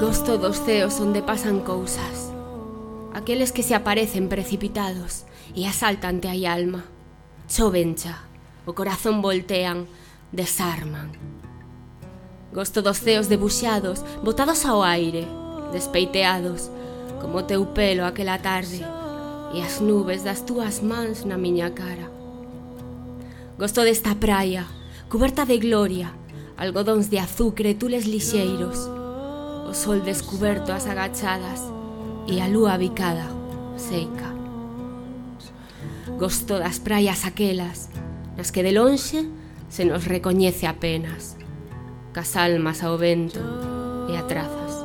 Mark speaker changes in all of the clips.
Speaker 1: Gosto dos ceos onde pasan cousas. Aqueles que se aparecen precipitados E asaltan te hai alma. Chovencha O corazón voltean Desarman. Gosto dos ceos debuxados Botados ao aire Despeiteados Como teu pelo aquela tarde E as nubes das túas mans na miña cara. Gosto desta praia Coberta de gloria algodóns de azucre tules lixeiros, o sol descuberto as agachadas e a lúa bicada, seica. Gosto das praias aquelas, nas que de lonxe se nos recoñece apenas, cas almas ao vento e a trazas.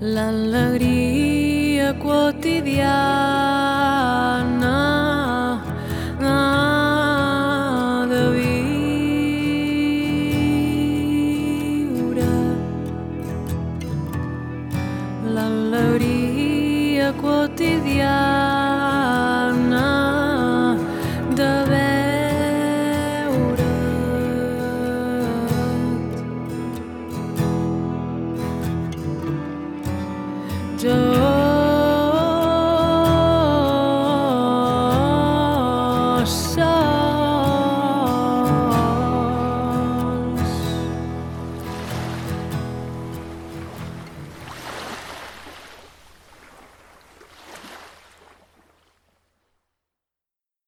Speaker 2: L'alegria quotidiana de viure l'alegria quotidiana joy.